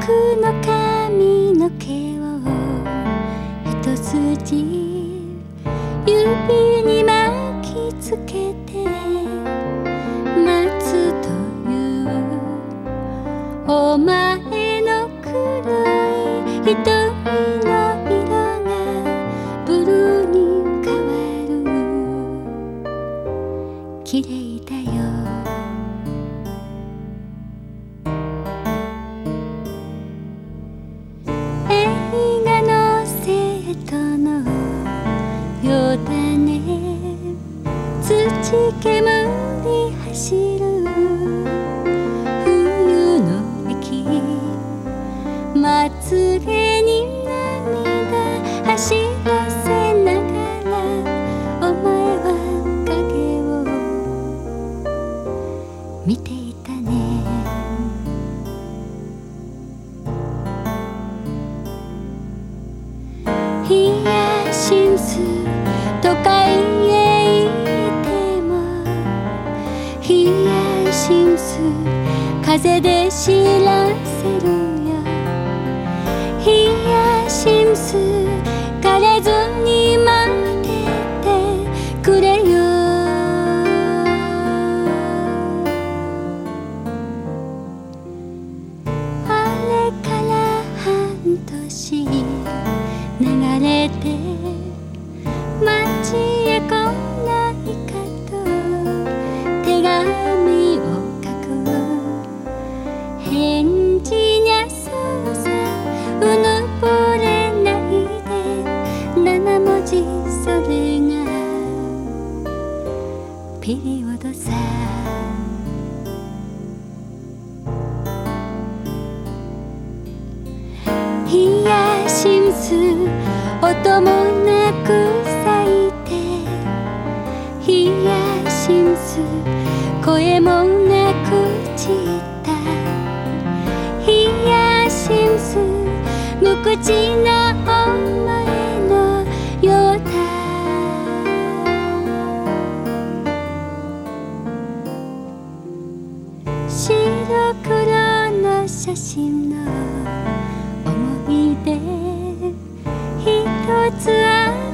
僕の髪の毛を一筋指に巻きつけて待つというお前の黒い瞳のようだね土煙走る冬の駅。まつげに涙走らせながらお前は影を。見ていたね。シウス風で知らせるピリオドさヒヤシンス音もなくラクラな写真の思い出一つある。